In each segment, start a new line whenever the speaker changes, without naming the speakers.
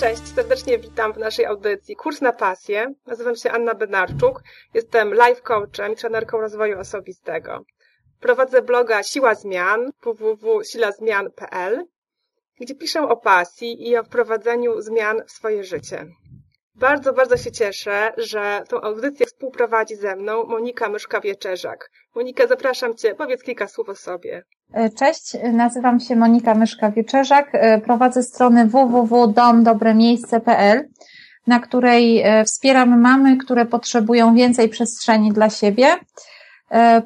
Cześć, serdecznie witam w naszej audycji Kurs na pasję. Nazywam się Anna Benarczuk, jestem life coachem i trenerką rozwoju osobistego. Prowadzę bloga Siła Zmian www.silazmian.pl, gdzie piszę o pasji i o wprowadzeniu zmian w swoje życie. Bardzo, bardzo się cieszę, że tą audycję współprowadzi ze mną Monika Myszka-Wieczerzak. Monika, zapraszam Cię, powiedz kilka słów o sobie.
E, cześć, nazywam się Monika Myszka-Wieczerzak, e, prowadzę stronę www.domdobremiejsce.pl, na której e, wspieram mamy, które potrzebują więcej przestrzeni dla siebie.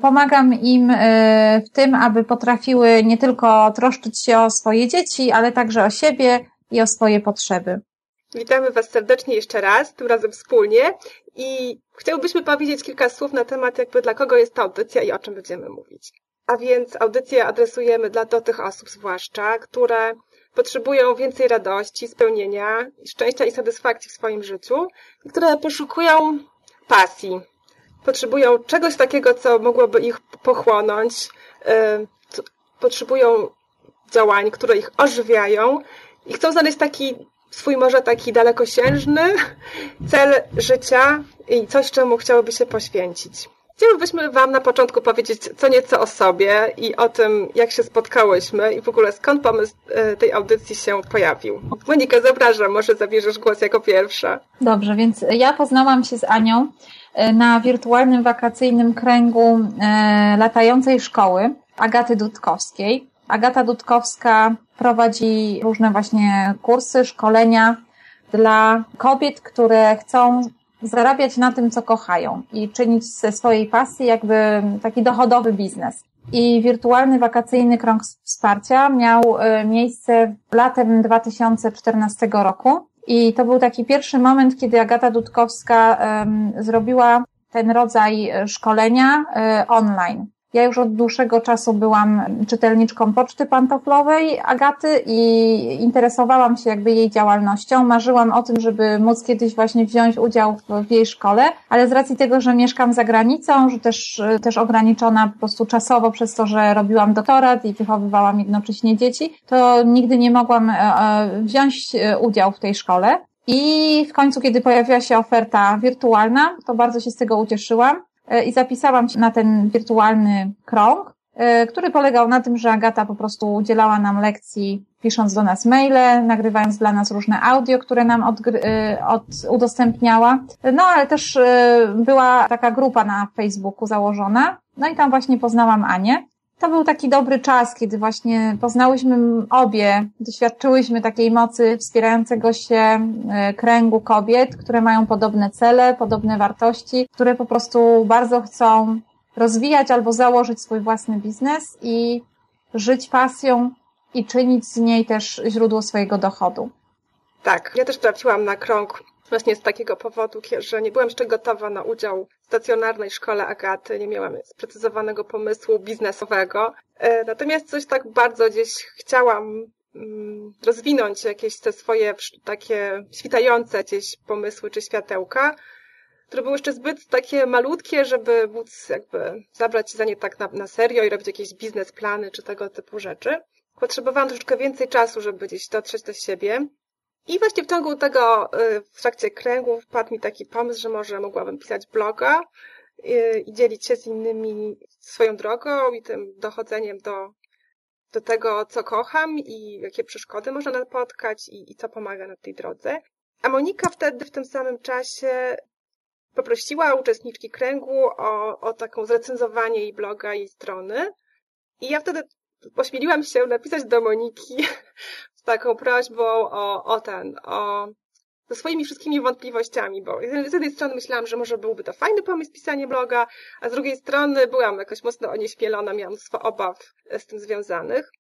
Pomagam im w tym, aby potrafiły nie tylko troszczyć się o swoje dzieci, ale także o siebie i o swoje potrzeby.
Witamy Was serdecznie jeszcze raz, tym razem wspólnie i chciałbyśmy powiedzieć kilka słów na temat jakby dla kogo jest ta audycja i o czym będziemy mówić. A więc audycję adresujemy dla do tych osób zwłaszcza, które potrzebują więcej radości, spełnienia, szczęścia i satysfakcji w swoim życiu, które poszukują pasji. Potrzebują czegoś takiego, co mogłoby ich pochłonąć, yy, potrzebują działań, które ich ożywiają i chcą znaleźć taki swój może taki dalekosiężny cel życia i coś, czemu chciałyby się poświęcić. Chcielibyśmy Wam na początku powiedzieć co nieco o sobie i o tym, jak się spotkałyśmy i w ogóle skąd pomysł e, tej audycji się pojawił. Monika, zapraszam, może zabierzesz głos jako pierwsza.
Dobrze, więc ja poznałam się z Anią e, na wirtualnym wakacyjnym kręgu e, latającej szkoły Agaty Dudkowskiej. Agata Dudkowska prowadzi różne właśnie kursy, szkolenia dla kobiet, które chcą zarabiać na tym, co kochają i czynić ze swojej pasji jakby taki dochodowy biznes. I wirtualny wakacyjny krąg wsparcia miał e, miejsce latem 2014 roku. I to był taki pierwszy moment, kiedy Agata Dudkowska um, zrobiła ten rodzaj szkolenia um, online. Ja już od dłuższego czasu byłam czytelniczką Poczty Pantoflowej Agaty i interesowałam się jakby jej działalnością. Marzyłam o tym, żeby móc kiedyś właśnie wziąć udział w, w jej szkole, ale z racji tego, że mieszkam za granicą, że też, też ograniczona po prostu czasowo przez to, że robiłam doktorat i wychowywałam jednocześnie dzieci, to nigdy nie mogłam e, e, wziąć e, udział w tej szkole. I w końcu, kiedy pojawiła się oferta wirtualna, to bardzo się z tego ucieszyłam. E, i zapisałam się na ten wirtualny krąg, e, który polegał na tym, że Agata po prostu udzielała nam lekcji, pisząc do nas maile, nagrywając dla nas różne audio, które nam od, e, od, udostępniała. No ale też była taka grupa na Facebooku założona. No i tam właśnie poznałam Anię to był taki dobry czas, kiedy właśnie poznałyśmy obie, doświadczyłyśmy takiej mocy wspierającego się e, kręgu kobiet, które mają podobne cele, podobne wartości, które po prostu bardzo chcą rozwijać albo założyć swój własny biznes i żyć pasją i czynić z niej też źródło swojego dochodu.
Tak, ja też trafiłam na krąg właśnie z takiego powodu, że nie byłam jeszcze gotowa na udział w stacjonarnej szkole Agaty, nie miałam sprecyzowanego pomysłu biznesowego. E, natomiast coś tak bardzo gdzieś chciałam mm, rozwinąć jakieś te swoje takie świtające gdzieś pomysły czy światełka, które były jeszcze zbyt takie malutkie, żeby móc jakby zabrać się za nie tak na, na serio i robić jakieś biznesplany czy tego typu rzeczy. Potrzebowałam troszeczkę więcej czasu, żeby gdzieś dotrzeć do siebie. I właśnie w ciągu tego, y, w trakcie kręgu wpadł mi taki pomysł, że może mogłabym pisać bloga y, i dzielić się z innymi swoją drogą i tym dochodzeniem do, do tego, co kocham i jakie przeszkody można napotkać i, i co pomaga na tej drodze. A Monika wtedy w tym samym czasie poprosiła uczestniczki kręgu o, o taką zrecenzowanie jej bloga, jej strony. I ja wtedy pośmieliłam się napisać do Moniki z taką prośbą o, o ten, o ze swoimi wszystkimi wątpliwościami, bo z jednej strony myślałam, że może byłby to fajny pomysł pisanie bloga, a z drugiej strony byłam jakoś mocno onieśmielona, miałam mnóstwo obaw z tym związanych.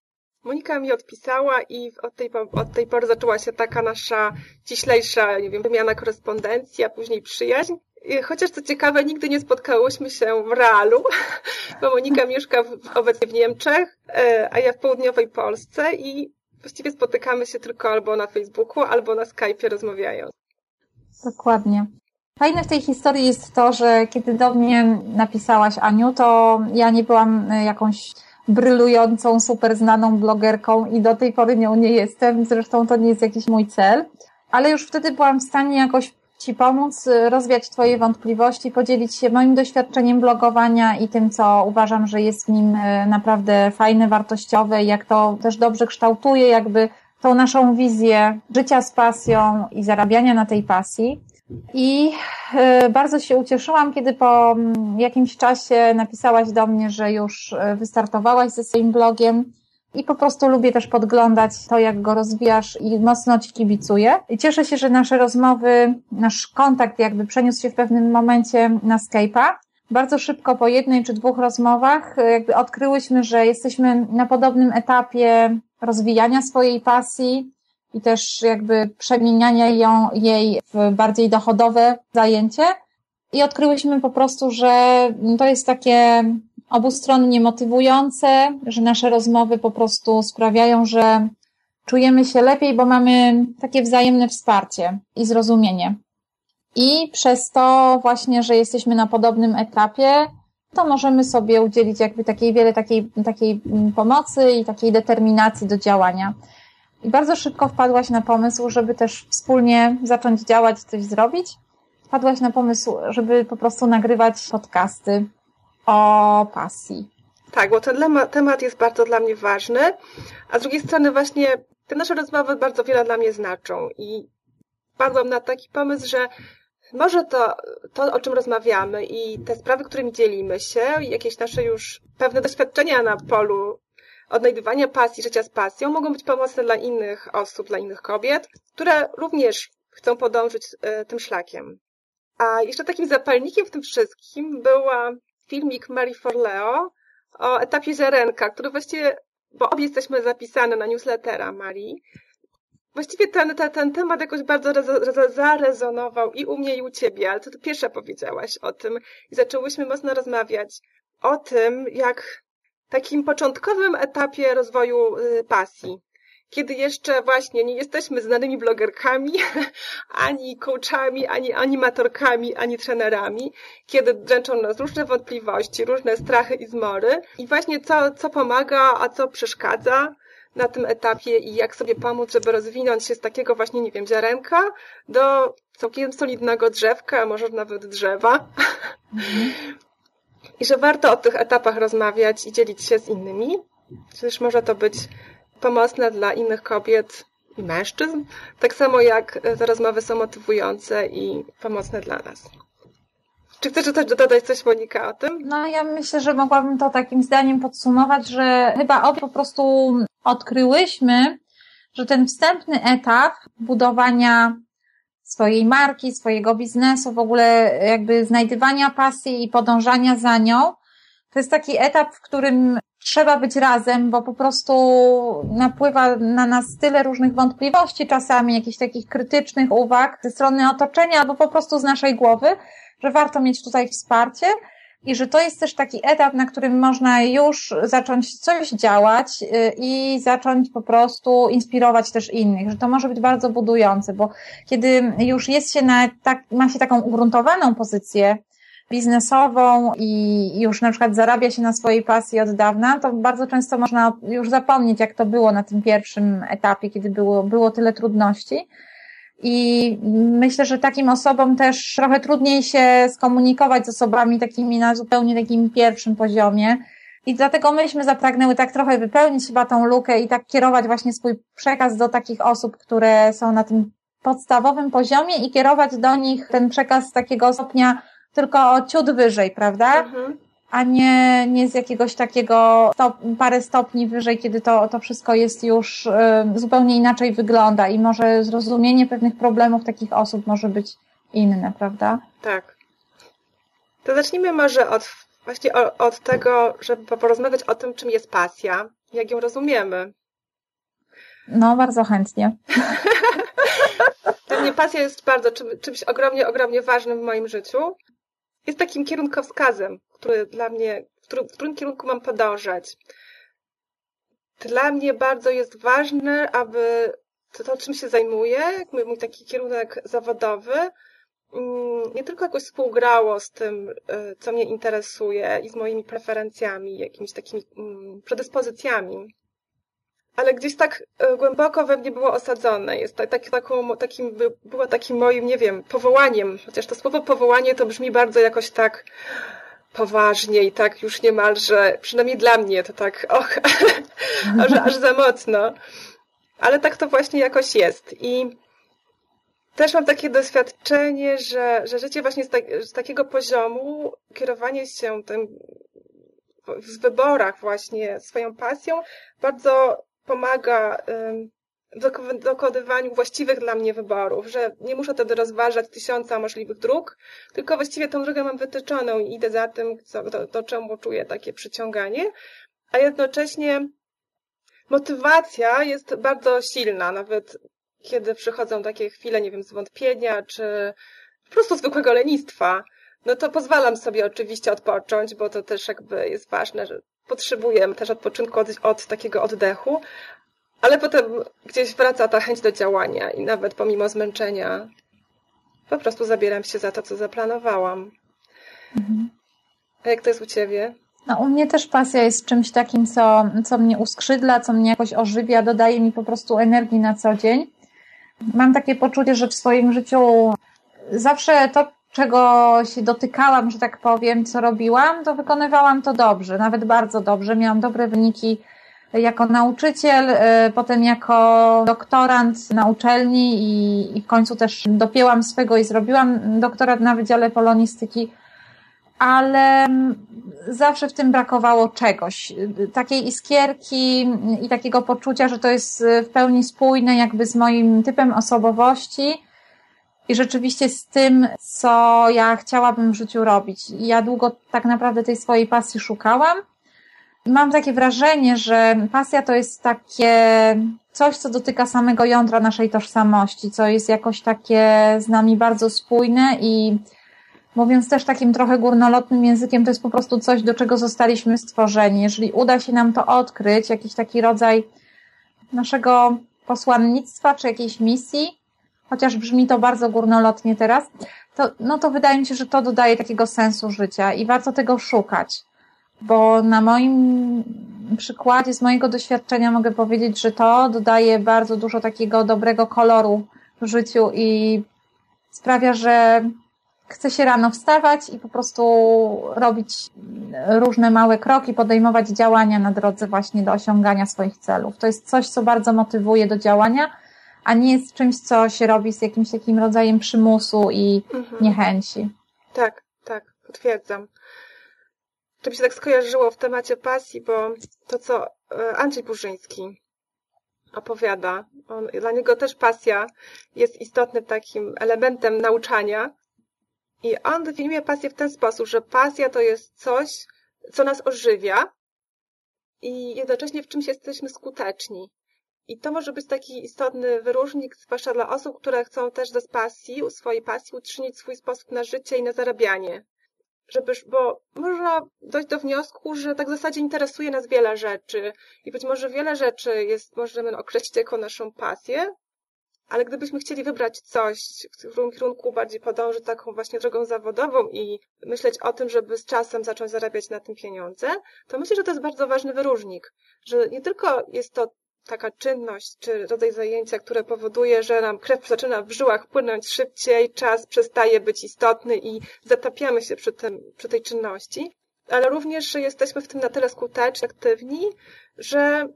Monika mi odpisała i od tej, od tej pory zaczęła się taka nasza ciślejsza, nie wiem, wymiana korespondencji, a później przyjaźń. Chociaż co ciekawe, nigdy nie spotkałyśmy się w realu, bo Monika mieszka w, obecnie w Niemczech, e, a ja w południowej Polsce i właściwie spotykamy się tylko albo na Facebooku, albo na Skype'ie rozmawiając.
Dokładnie. Fajne w tej historii jest to, że kiedy do mnie napisałaś, Aniu, to ja nie byłam e, jakąś brylującą, super znaną blogerką i do tej pory nią nie jestem. Zresztą to nie jest jakiś mój cel. ale już wtedy byłam w stanie jakoś Ci pomóc y, rozwiać Twoje wątpliwości, podzielić się moim doświadczeniem blogowania i tym, co uważam, że jest w nim y, naprawdę fajne, wartościowe jak to też dobrze kształtuje jakby tą naszą wizję życia z pasją i zarabiania na tej pasji. I y, bardzo się ucieszyłam, kiedy po mm, jakimś czasie napisałaś do mnie, że już wystartowałaś ze swoim blogiem i po prostu lubię też podglądać to, jak go rozwijasz i mocno Ci kibicuję. I cieszę się, że nasze rozmowy, nasz kontakt jakby przeniósł się w pewnym momencie na Skype'a. Bardzo szybko po jednej czy dwóch rozmowach jakby odkryłyśmy, że jesteśmy na podobnym etapie rozwijania swojej pasji i też jakby przemieniania ją, jej w bardziej dochodowe zajęcie. I odkryłyśmy po prostu, że to jest takie obustronnie motywujące, że nasze rozmowy po prostu sprawiają, że czujemy się lepiej, bo mamy takie wzajemne wsparcie i zrozumienie. I przez to właśnie, że jesteśmy na podobnym etapie, to możemy sobie udzielić jakby takiej wiele takiej, takiej pomocy i takiej determinacji do działania. I bardzo szybko wpadłaś na pomysł, żeby też wspólnie zacząć działać, coś zrobić. Wpadłaś na pomysł, żeby po prostu nagrywać podcasty o pasji.
Tak, bo ten temat jest bardzo dla mnie ważny, a z drugiej strony właśnie te nasze rozmowy bardzo wiele dla mnie znaczą i padłam na taki pomysł, że może to, to, o czym rozmawiamy i te sprawy, którymi dzielimy się, jakieś nasze już pewne doświadczenia na polu odnajdywania pasji, życia z pasją, mogą być pomocne dla innych osób, dla innych kobiet, które również chcą podążyć e, tym szlakiem. A jeszcze takim zapalnikiem w tym wszystkim była filmik Marii Forleo o etapie ziarenka, który właściwie, bo obie jesteśmy zapisane na newslettera Marii, właściwie ten, ten, ten temat jakoś bardzo zarezonował i u mnie, i u ciebie, ale to ty pierwsza powiedziałaś o tym i zaczęłyśmy mocno rozmawiać o tym, jak takim początkowym etapie rozwoju y, pasji kiedy jeszcze właśnie nie jesteśmy znanymi blogerkami, ani coachami, ani animatorkami, ani trenerami, kiedy dręczą nas różne wątpliwości, różne strachy i zmory i właśnie co, co pomaga, a co przeszkadza na tym etapie i jak sobie pomóc, żeby rozwinąć się z takiego właśnie, nie wiem, ziarenka do całkiem solidnego drzewka, a może nawet drzewa. I że warto o tych etapach rozmawiać i dzielić się z innymi. Przecież może to być pomocne dla innych kobiet i mężczyzn, tak samo jak te rozmowy są motywujące i pomocne dla nas. Czy chcesz też dodać coś, Monika, o tym?
No, ja myślę, że mogłabym to takim zdaniem podsumować, że chyba po prostu odkryłyśmy, że ten wstępny etap budowania swojej marki, swojego biznesu, w ogóle jakby znajdywania pasji i podążania za nią, to jest taki etap, w którym trzeba być razem, bo po prostu napływa na nas tyle różnych wątpliwości czasami, jakichś takich krytycznych uwag ze strony otoczenia albo po prostu z naszej głowy, że warto mieć tutaj wsparcie i że to jest też taki etap, na którym można już zacząć coś działać y, i zacząć po prostu inspirować też innych, że to może być bardzo budujące, bo kiedy już jest się na, tak, ma się taką ugruntowaną pozycję, biznesową i już na przykład zarabia się na swojej pasji od dawna, to bardzo często można już zapomnieć, jak to było na tym pierwszym etapie, kiedy było, było tyle trudności. I myślę, że takim osobom też trochę trudniej się skomunikować z osobami takimi na zupełnie takim pierwszym poziomie. I dlatego myśmy zapragnęły tak trochę wypełnić chyba tą lukę i tak kierować właśnie swój przekaz do takich osób, które są na tym podstawowym poziomie i kierować do nich ten przekaz takiego stopnia tylko o ciut wyżej, prawda? Mhm. A nie, nie z jakiegoś takiego stop, parę stopni wyżej, kiedy to, to wszystko jest już y, zupełnie inaczej wygląda i może zrozumienie pewnych problemów takich osób może być inne, prawda?
Tak. To zacznijmy może od właśnie od tego, żeby porozmawiać o tym, czym jest pasja, jak ją rozumiemy.
No, bardzo chętnie.
Mnie pasja jest bardzo czymś ogromnie, ogromnie ważnym w moim życiu jest takim kierunkowskazem, który dla mnie, w którym, w którym kierunku mam podążać. Dla mnie bardzo jest ważne, aby to, to czym się zajmuję, mój taki kierunek zawodowy, mm, nie tylko jakoś współgrało z tym, y, co mnie interesuje i z moimi preferencjami, jakimiś takimi mm, predyspozycjami. Ale gdzieś tak e, głęboko we mnie było osadzone. Jest tak, tak, taką, takim, było takim moim, nie wiem, powołaniem. Chociaż to słowo powołanie to brzmi bardzo jakoś tak poważnie i tak już niemalże, przynajmniej dla mnie to tak, och, aż, aż za mocno. Ale tak to właśnie jakoś jest. I też mam takie doświadczenie, że, że życie właśnie z, tak, z takiego poziomu, kierowanie się tym w wyborach właśnie swoją pasją bardzo pomaga w dokonywaniu właściwych dla mnie wyborów, że nie muszę wtedy rozważać tysiąca możliwych dróg, tylko właściwie tą drogę mam wytyczoną i idę za tym, co, do, do czemu czuję takie przyciąganie, a jednocześnie motywacja jest bardzo silna, nawet kiedy przychodzą takie chwile, nie wiem, zwątpienia, czy po prostu zwykłego lenistwa, no to pozwalam sobie oczywiście odpocząć, bo to też jakby jest ważne, że potrzebujemy też odpoczynku od, od takiego oddechu, ale potem gdzieś wraca ta chęć do działania i nawet pomimo zmęczenia po prostu zabieram się za to, co zaplanowałam. Mhm. A jak to jest u Ciebie?
No, u mnie też pasja jest czymś takim, co, co mnie uskrzydla, co mnie jakoś ożywia, dodaje mi po prostu energii na co dzień. Mam takie poczucie, że w swoim życiu zawsze to, czego się dotykałam, że tak powiem, co robiłam, to wykonywałam to dobrze, nawet bardzo dobrze. Miałam dobre wyniki jako nauczyciel, y, potem jako doktorant na uczelni i, i w końcu też dopięłam swego i zrobiłam doktorat na Wydziale Polonistyki, ale zawsze w tym brakowało czegoś, takiej iskierki i takiego poczucia, że to jest w pełni spójne jakby z moim typem osobowości, i rzeczywiście z tym, co ja chciałabym w życiu robić. Ja długo tak naprawdę tej swojej pasji szukałam. Mam takie wrażenie, że pasja to jest takie coś, co dotyka samego jądra naszej tożsamości, co jest jakoś takie z nami bardzo spójne i mówiąc też takim trochę górnolotnym językiem, to jest po prostu coś, do czego zostaliśmy stworzeni. Jeżeli uda się nam to odkryć, jakiś taki rodzaj naszego posłannictwa czy jakiejś misji, chociaż brzmi to bardzo górnolotnie teraz, to, no to wydaje mi się, że to dodaje takiego sensu życia i warto tego szukać. Bo na moim przykładzie, z mojego doświadczenia mogę powiedzieć, że to dodaje bardzo dużo takiego dobrego koloru w życiu i sprawia, że chce się rano wstawać i po prostu robić różne małe kroki, podejmować działania na drodze właśnie do osiągania swoich celów. To jest coś, co bardzo motywuje do działania, a nie jest czymś, co się robi z jakimś takim rodzajem przymusu i mhm. niechęci.
Tak, tak, potwierdzam. To mi się tak skojarzyło w temacie pasji, bo to, co e, Andrzej Burzyński opowiada, on, dla niego też pasja jest istotnym takim elementem nauczania. I on definiuje pasję w ten sposób, że pasja to jest coś, co nas ożywia i jednocześnie w czymś jesteśmy skuteczni. I to może być taki istotny wyróżnik, zwłaszcza dla osób, które chcą też z pasji, swojej pasji uczynić swój sposób na życie i na zarabianie. Żeby, bo można dojść do wniosku, że tak w zasadzie interesuje nas wiele rzeczy i być może wiele rzeczy jest, możemy określić jako naszą pasję, ale gdybyśmy chcieli wybrać coś, w którym kierunku bardziej podążyć taką właśnie drogą zawodową i myśleć o tym, żeby z czasem zacząć zarabiać na tym pieniądze, to myślę, że to jest bardzo ważny wyróżnik, że nie tylko jest to taka czynność czy rodzaj zajęcia, które powoduje, że nam krew zaczyna w żyłach płynąć szybciej, czas przestaje być istotny i zatapiamy się przy, tym, przy tej czynności, ale również, że jesteśmy w tym na tyle skuteczni, aktywni, że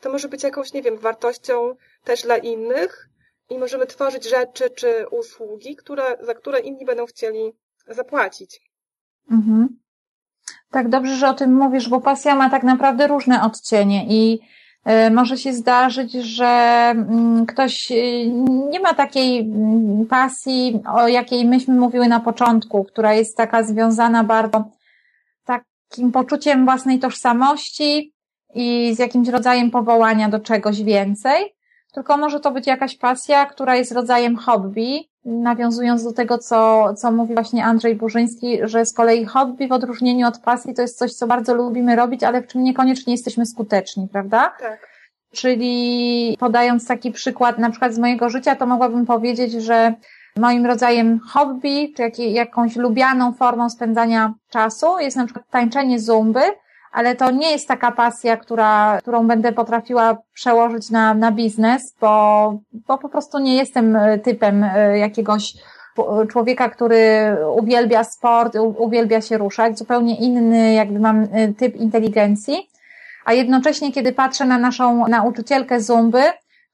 to może być jakąś, nie wiem, wartością też dla innych i możemy tworzyć rzeczy czy usługi, które, za które inni będą chcieli zapłacić.
Mhm. Tak, dobrze, że o tym mówisz, bo pasja ma tak naprawdę różne odcienie i może się zdarzyć, że mm, ktoś e, nie ma takiej mm, pasji, o jakiej myśmy mówiły na początku, która jest taka związana bardzo takim poczuciem własnej tożsamości i z jakimś rodzajem powołania do czegoś więcej, tylko może to być jakaś pasja, która jest rodzajem hobby, nawiązując do tego, co, co mówi właśnie Andrzej Burzyński, że z kolei hobby w odróżnieniu od pasji to jest coś, co bardzo lubimy robić, ale w czym niekoniecznie jesteśmy skuteczni, prawda?
Tak.
Czyli podając taki przykład na przykład z mojego życia, to mogłabym powiedzieć, że moim rodzajem hobby, czy jak, jakąś lubianą formą spędzania czasu jest na przykład tańczenie zumby, ale to nie jest taka pasja, która, którą będę potrafiła przełożyć na, na biznes, bo, bo po prostu nie jestem typem jakiegoś człowieka, który uwielbia sport, uwielbia się ruszać, zupełnie inny jakby mam typ inteligencji, a jednocześnie kiedy patrzę na naszą nauczycielkę Zumby,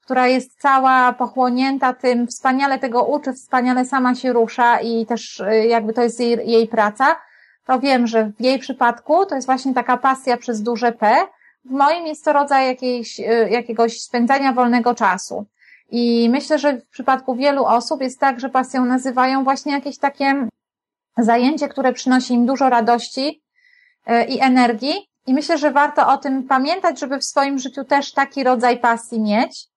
która jest cała pochłonięta tym, wspaniale tego uczy, wspaniale sama się rusza i też jakby to jest jej, jej praca, to wiem, że w jej przypadku to jest właśnie taka pasja przez duże P. W moim jest to rodzaj jakiejś, y, jakiegoś spędzania wolnego czasu. I myślę, że w przypadku wielu osób jest tak, że pasją nazywają właśnie jakieś takie zajęcie, które przynosi im dużo radości y, i energii. I myślę, że warto o tym pamiętać, żeby w swoim życiu też taki rodzaj pasji mieć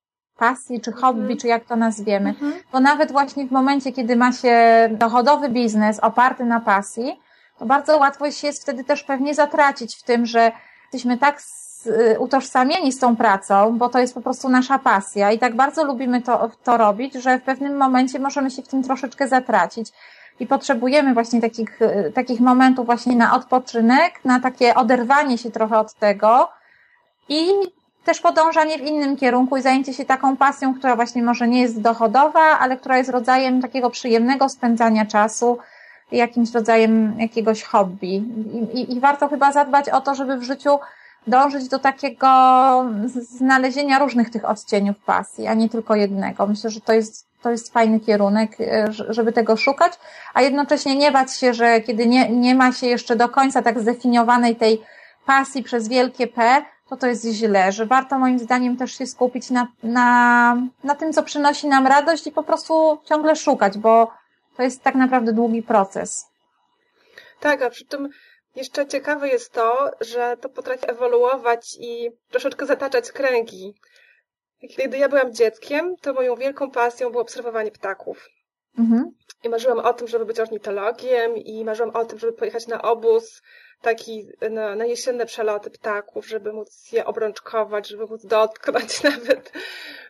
pasji, czy hobby, mhm. czy jak to nazwiemy. Mhm. Bo nawet właśnie w momencie, kiedy ma się dochodowy biznes oparty na pasji, bardzo łatwo się jest wtedy też pewnie zatracić w tym, że jesteśmy tak utożsamieni z tą pracą, bo to jest po prostu nasza pasja i tak bardzo lubimy to, to robić, że w pewnym momencie możemy się w tym troszeczkę zatracić. I potrzebujemy właśnie takich, takich momentów właśnie na odpoczynek, na takie oderwanie się trochę od tego i też podążanie w innym kierunku i zajęcie się taką pasją, która właśnie może nie jest dochodowa, ale która jest rodzajem takiego przyjemnego spędzania czasu, jakimś rodzajem jakiegoś hobby. I, i, i warto chyba zadbać o to, żeby w życiu dążyć do takiego znalezienia różnych tych odcieniów pasji, a nie tylko jednego. Myślę, że to jest, to jest fajny kierunek, e, żeby tego szukać, a jednocześnie nie bać się, że kiedy nie, nie ma się jeszcze do końca tak zdefiniowanej tej pasji przez wielkie P, to to jest źle, że warto moim zdaniem też się skupić na, na, na tym, co przynosi nam radość i po prostu ciągle szukać, bo to jest tak naprawdę długi proces.
Tak, a przy tym jeszcze ciekawe jest to, że to potrafi ewoluować i troszeczkę zataczać kręgi. Kiedy ja byłam dzieckiem, to moją wielką pasją było obserwowanie ptaków. Mhm. I marzyłam o tym, żeby być ornitologiem i marzyłam o tym, żeby pojechać na obóz taki na, na jesienne przeloty ptaków, żeby móc je obrączkować, żeby móc dotknąć nawet.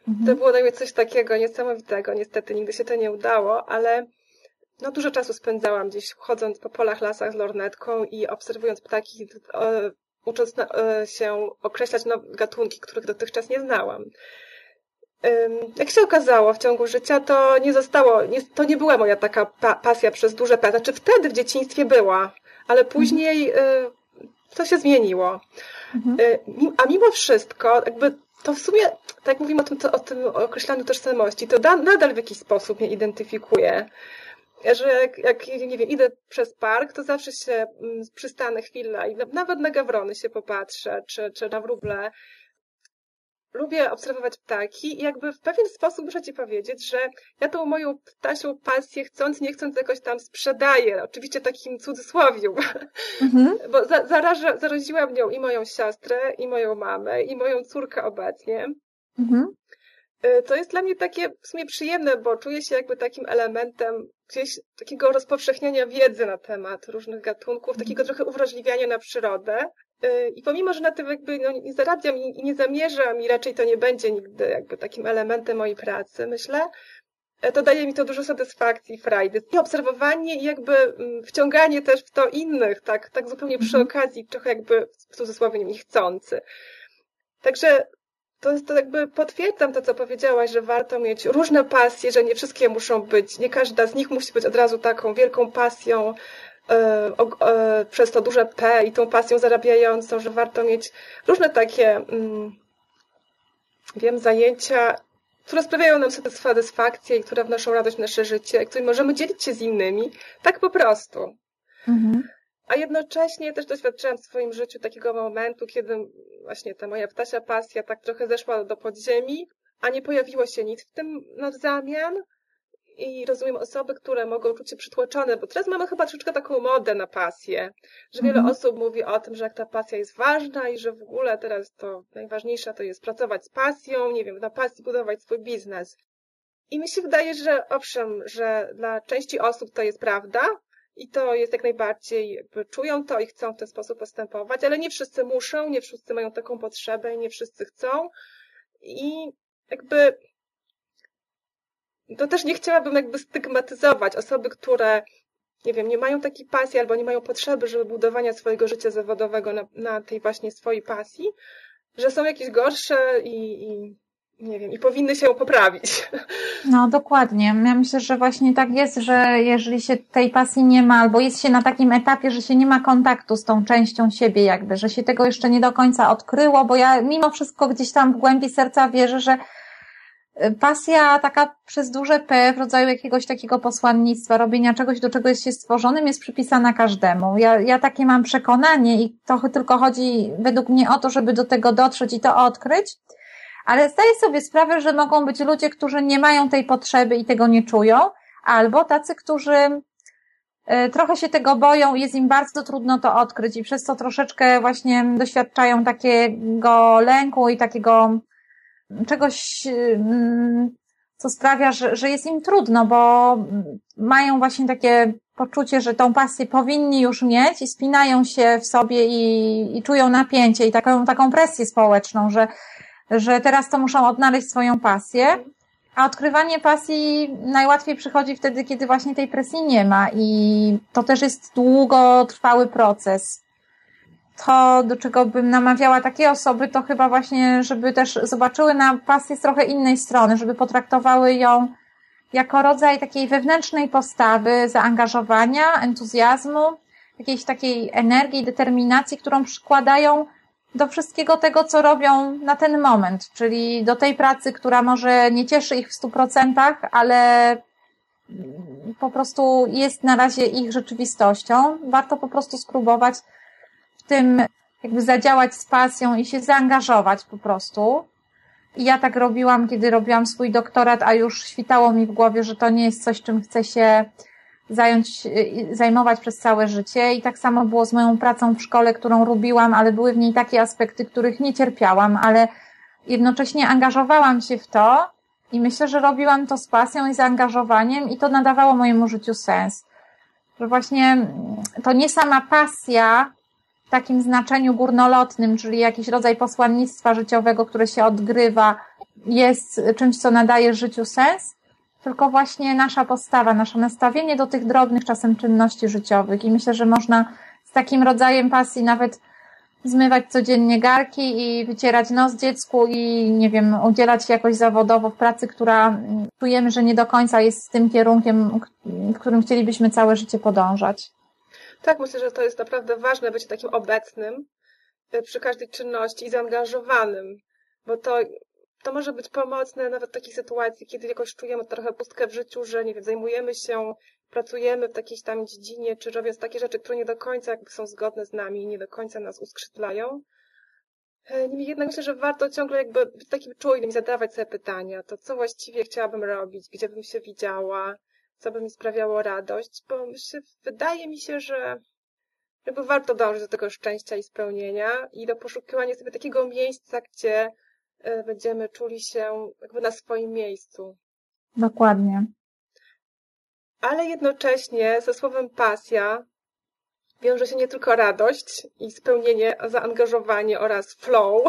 Mhm. To było dla mnie coś takiego niesamowitego. Niestety nigdy się to nie udało, ale no dużo czasu spędzałam gdzieś chodząc po polach, lasach z lornetką i obserwując ptaki, e, ucząc na, e, się określać nowe gatunki, których dotychczas nie znałam. Jak się okazało w ciągu życia, to nie zostało, nie, to nie była moja taka pa, pasja przez duże P. Znaczy wtedy w dzieciństwie była, ale później mhm. to się zmieniło. Mhm. Y, a mimo wszystko, jakby to w sumie, tak jak mówimy o tym, o tym określaniu tożsamości, to da, nadal w jakiś sposób mnie identyfikuje. Że jak, jak, nie wiem, idę przez park, to zawsze się mm, przystanę chwilę i nawet na gawrony się popatrzę, czy, czy na wróble lubię obserwować ptaki i jakby w pewien sposób muszę Ci powiedzieć, że ja tą moją ptasią pasję chcąc, nie chcąc jakoś tam sprzedaję, oczywiście takim cudzysłowiu, mhm. bo za, zaraża, zaraziłam nią i moją siostrę, i moją mamę, i moją córkę obecnie. Mhm. Y, to jest dla mnie takie w sumie przyjemne, bo czuję się jakby takim elementem gdzieś takiego rozpowszechniania wiedzy na temat różnych gatunków, takiego trochę uwrażliwiania na przyrodę. Y, I pomimo, że na tym jakby no, nie zarabiam i nie zamierzam i raczej to nie będzie nigdy jakby takim elementem mojej pracy, myślę, e, to daje mi to dużo satysfakcji, frajdy. I obserwowanie i jakby mm, wciąganie też w to innych, tak, tak zupełnie przy mhm. okazji, trochę jakby w cudzysłowie niechcący. Także to to jakby potwierdzam to, co powiedziałaś, że warto mieć różne pasje, że nie wszystkie muszą być, nie każda z nich musi być od razu taką wielką pasją, E, e, przez to duże P i tą pasją zarabiającą, że warto mieć różne takie, mm, wiem, zajęcia, które sprawiają nam satysfakcję i które wnoszą radość w nasze życie, którymi możemy dzielić się z innymi, tak po prostu. Mhm. A jednocześnie też doświadczyłam w swoim życiu takiego momentu, kiedy właśnie ta moja ptasia pasja tak trochę zeszła do podziemi, a nie pojawiło się nic w tym na zamian, i rozumiem osoby, które mogą czuć się przytłoczone, bo teraz mamy chyba troszeczkę taką modę na pasję, że wiele mhm. osób mówi o tym, że jak ta pasja jest ważna i że w ogóle teraz to najważniejsze to jest pracować z pasją, nie wiem, na pasji budować swój biznes. I mi się wydaje, że owszem, że dla części osób to jest prawda i to jest jak najbardziej, czują to i chcą w ten sposób postępować, ale nie wszyscy muszą, nie wszyscy mają taką potrzebę, nie wszyscy chcą. I jakby to też nie chciałabym jakby stygmatyzować osoby, które nie wiem, nie mają takiej pasji albo nie mają potrzeby, żeby budowania swojego życia zawodowego na, na tej właśnie swojej pasji, że są jakieś gorsze i, i nie wiem, i powinny się poprawić.
No, dokładnie. Ja myślę, że właśnie tak jest, że jeżeli się tej pasji nie ma, albo jest się na takim etapie, że się nie ma kontaktu z tą częścią siebie, jakby, że się tego jeszcze nie do końca odkryło, bo ja mimo wszystko gdzieś tam w głębi serca wierzę, że y, pasja taka przez duże P w rodzaju jakiegoś takiego posłannictwa, robienia czegoś, do czego jest się stworzonym, jest przypisana każdemu. Ja, ja takie mam przekonanie i to tylko chodzi według mnie o to, żeby do tego dotrzeć i to odkryć, ale zdaję sobie sprawę, że mogą być ludzie, którzy nie mają tej potrzeby i tego nie czują, albo tacy, którzy e, trochę się tego boją i jest im bardzo trudno to odkryć i przez to troszeczkę właśnie doświadczają takiego lęku i takiego czegoś, mm, co sprawia, że, że jest im trudno, bo mają właśnie takie poczucie, że tą pasję powinni już mieć i spinają się w sobie i, i czują napięcie i taką, taką presję społeczną, że że teraz to muszą odnaleźć swoją pasję, a odkrywanie pasji najłatwiej przychodzi wtedy, kiedy właśnie tej presji nie ma i to też jest długotrwały proces. To, do czego bym namawiała takie osoby, to chyba właśnie, żeby też zobaczyły na pasję z trochę innej strony, żeby potraktowały ją jako rodzaj takiej wewnętrznej postawy, zaangażowania, entuzjazmu, jakiejś takiej energii, determinacji, którą przykładają do wszystkiego tego, co robią na ten moment, czyli do tej pracy, która może nie cieszy ich w stu procentach, ale po prostu jest na razie ich rzeczywistością. Warto po prostu spróbować w tym jakby zadziałać z pasją i się zaangażować po prostu. I ja tak robiłam, kiedy robiłam swój doktorat, a już świtało mi w głowie, że to nie jest coś, czym chcę się zająć, y, zajmować przez całe życie i tak samo było z moją pracą w szkole, którą lubiłam, ale były w niej takie aspekty, których nie cierpiałam, ale jednocześnie angażowałam się w to i myślę, że robiłam to z pasją i zaangażowaniem i to nadawało mojemu życiu sens. Że właśnie mm, to nie sama pasja w takim znaczeniu górnolotnym, czyli jakiś rodzaj posłannictwa życiowego, które się odgrywa, jest czymś, co nadaje życiu sens, tylko właśnie nasza postawa, nasze nastawienie do tych drobnych czasem czynności życiowych. I myślę, że można z takim rodzajem pasji nawet zmywać codziennie garki i wycierać nos dziecku i, nie wiem, udzielać się jakoś zawodowo w pracy, która czujemy, że nie do końca jest z tym kierunkiem, w którym chcielibyśmy całe życie podążać.
Tak, myślę, że to jest naprawdę ważne być takim obecnym e, przy każdej czynności i zaangażowanym, bo to to może być pomocne nawet w takiej sytuacji, kiedy jakoś czujemy trochę pustkę w życiu, że nie wiem, zajmujemy się, pracujemy w jakiejś tam dziedzinie, czy robiąc takie rzeczy, które nie do końca są zgodne z nami, nie do końca nas uskrzydlają. E, niemniej jednak myślę, że warto ciągle jakby być takim czujnym i zadawać sobie pytania, to co właściwie chciałabym robić, gdzie bym się widziała, co by mi sprawiało radość, bo myślę, wydaje mi się, że jakby warto dążyć do tego szczęścia i spełnienia i do poszukiwania sobie takiego miejsca, gdzie będziemy czuli się jakby na swoim miejscu.
Dokładnie.
Ale jednocześnie ze słowem pasja wiąże się nie tylko radość i spełnienie, zaangażowanie oraz flow.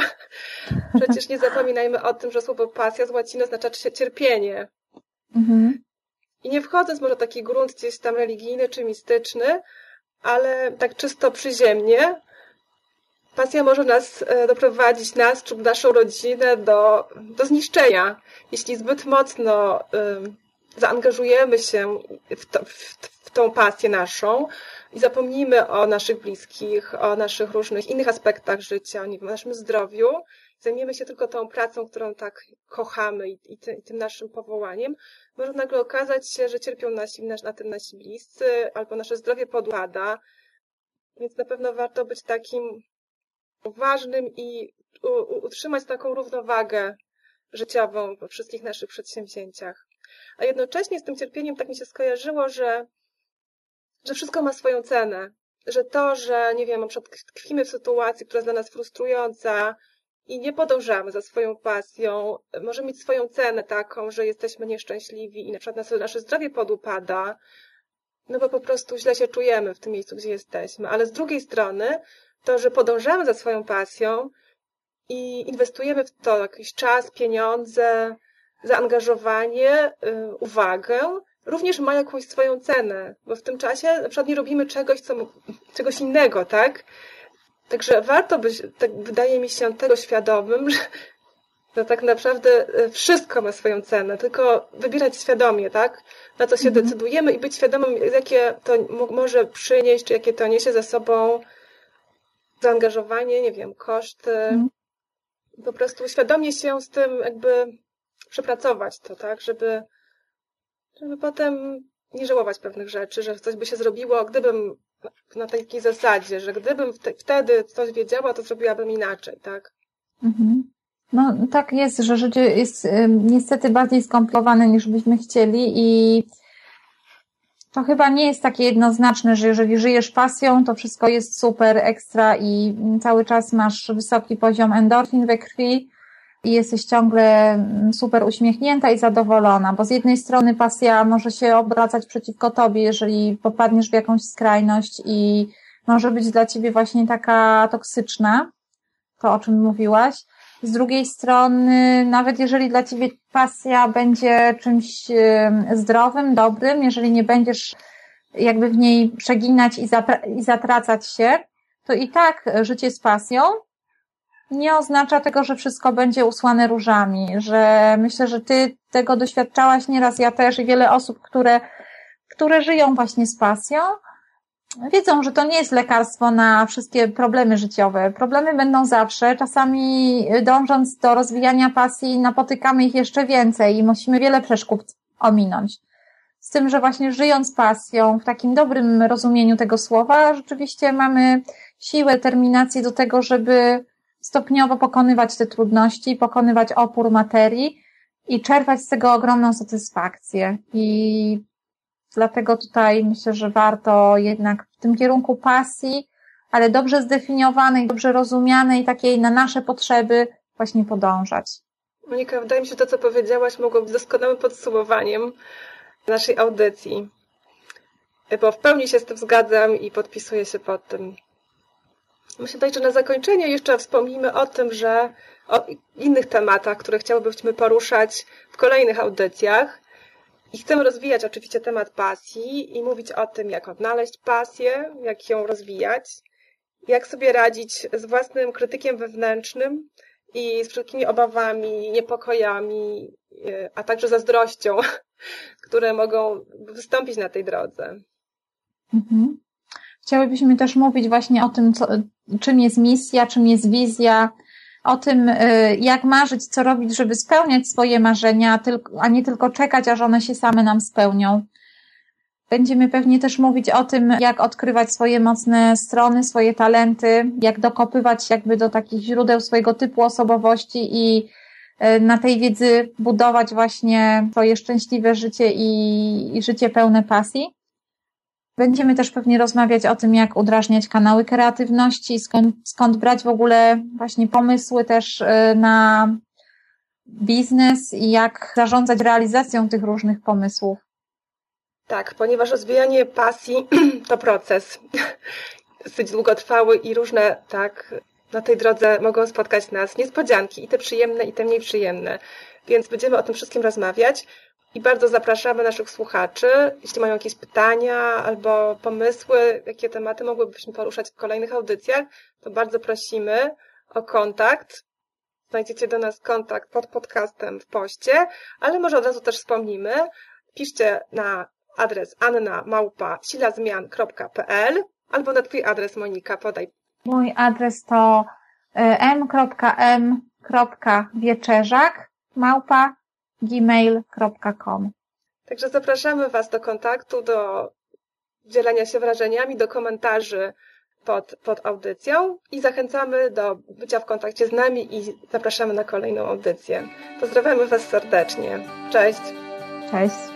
Przecież nie zapominajmy o tym, że słowo pasja z łaciny oznacza cierpienie. Mhm. I nie wchodząc może w taki grunt gdzieś tam religijny czy mistyczny, ale tak czysto przyziemnie, pasja może nas e, doprowadzić, nas czy naszą rodzinę do, do zniszczenia. Jeśli zbyt mocno zaangażujemy się w, to, w, w tą pasję naszą i zapomnimy o naszych bliskich, o naszych różnych innych aspektach życia, o naszym zdrowiu, zajmiemy się tylko tą pracą, którą tak kochamy i, i, ty, i tym naszym powołaniem, może nagle okazać się, że cierpią nasi, na tym nasi bliscy, albo nasze zdrowie podłada, więc na pewno warto być takim ważnym i utrzymać taką równowagę życiową we wszystkich naszych przedsięwzięciach. A jednocześnie z tym cierpieniem tak mi się skojarzyło, że, że wszystko ma swoją cenę. Że to, że, nie wiem, na przykład tkwimy w sytuacji, która jest dla nas frustrująca i nie podążamy za swoją pasją, może mieć swoją cenę taką, że jesteśmy nieszczęśliwi i na przykład nasze, nasze zdrowie podupada, no bo po prostu źle się czujemy w tym miejscu, gdzie jesteśmy. Ale z drugiej strony to, że podążamy za swoją pasją i inwestujemy w to jakiś czas, pieniądze, zaangażowanie, y, uwagę, również ma jakąś swoją cenę, bo w tym czasie na przykład nie robimy czegoś, co, czegoś innego, tak? Także warto być, tak wydaje mi się, tego świadomym, że no tak naprawdę e, wszystko ma swoją cenę, tylko wybierać świadomie, tak? Na co się mhm. decydujemy i być świadomym, jakie to może przynieść, czy jakie to niesie ze sobą zaangażowanie, nie wiem, koszty. Mhm. Po prostu świadomie się z tym jakby przepracować to, tak? Żeby, żeby potem nie żałować pewnych rzeczy, że coś by się zrobiło, gdybym na takiej zasadzie, że gdybym wtedy coś wiedziała, to zrobiłabym inaczej, tak? Mhm.
No tak jest, że życie jest niestety bardziej skomplikowane niż byśmy chcieli i to chyba nie jest takie jednoznaczne, że jeżeli żyjesz pasją, to wszystko jest super, ekstra i cały czas masz wysoki poziom endorfin we krwi i jesteś ciągle super uśmiechnięta i zadowolona, bo z jednej strony pasja może się obracać przeciwko tobie, jeżeli popadniesz w jakąś skrajność i może być dla ciebie właśnie taka toksyczna, to o czym mówiłaś, z drugiej strony, nawet jeżeli dla ciebie pasja będzie czymś zdrowym, dobrym, jeżeli nie będziesz jakby w niej przeginać i, i zatracać się, to i tak życie z pasją nie oznacza tego, że wszystko będzie usłane różami, że myślę, że ty tego doświadczałaś nieraz, ja też i wiele osób, które, które żyją właśnie z pasją, wiedzą, że to nie jest lekarstwo na wszystkie problemy życiowe. Problemy będą zawsze. Czasami dążąc do rozwijania pasji, napotykamy ich jeszcze więcej i musimy wiele przeszkód ominąć. Z tym, że właśnie żyjąc pasją, w takim dobrym rozumieniu tego słowa, rzeczywiście mamy siłę, terminację do tego, żeby stopniowo pokonywać te trudności, pokonywać opór materii i czerpać z tego ogromną satysfakcję. I Dlatego tutaj myślę, że warto jednak w tym kierunku pasji, ale dobrze zdefiniowanej, dobrze rozumianej, takiej na nasze potrzeby właśnie podążać.
Monika, wydaje mi się, że to, co powiedziałaś, mogło być doskonałym podsumowaniem naszej audycji. Bo w pełni się z tym zgadzam i podpisuję się pod tym. Myślę tutaj, że na zakończenie jeszcze wspomnimy o tym, że o innych tematach, które chciałybyśmy poruszać w kolejnych audycjach. I chcemy rozwijać oczywiście temat pasji i mówić o tym, jak odnaleźć pasję, jak ją rozwijać, jak sobie radzić z własnym krytykiem wewnętrznym i z wszelkimi obawami, niepokojami, e, a także zazdrością, które mogą wystąpić na tej drodze.
Mhm. Chciałybyśmy też mówić właśnie o tym, co, czym jest misja, czym jest wizja, o tym, y, jak marzyć, co robić, żeby spełniać swoje marzenia, a nie tylko czekać, aż one się same nam spełnią. Będziemy pewnie też mówić o tym, jak odkrywać swoje mocne strony, swoje talenty, jak dokopywać jakby do takich źródeł swojego typu osobowości i y, na tej wiedzy budować właśnie swoje szczęśliwe życie i, i życie pełne pasji. Będziemy też pewnie rozmawiać o tym, jak udrażniać kanały kreatywności, skąd, skąd brać w ogóle właśnie pomysły też y, na biznes i jak zarządzać realizacją tych różnych pomysłów.
Tak, ponieważ rozwijanie pasji to proces dosyć długotrwały i różne, tak, na tej drodze mogą spotkać nas niespodzianki, i te przyjemne, i te mniej przyjemne. Więc będziemy o tym wszystkim rozmawiać. I bardzo zapraszamy naszych słuchaczy, jeśli mają jakieś pytania albo pomysły, jakie tematy mogłybyśmy poruszać w kolejnych audycjach, to bardzo prosimy o kontakt. Znajdziecie do nas kontakt pod podcastem w poście, ale może od razu też wspomnimy. Piszcie na adres annamałpa.silazmian.pl albo na Twój adres Monika, podaj.
Mój adres to e, m.m.wieczerzak małpa gmail.com.
Także zapraszamy Was do kontaktu, do dzielenia się wrażeniami, do komentarzy pod, pod audycją i zachęcamy do bycia w kontakcie z nami i zapraszamy na kolejną audycję. Pozdrawiamy Was serdecznie. Cześć.
Cześć.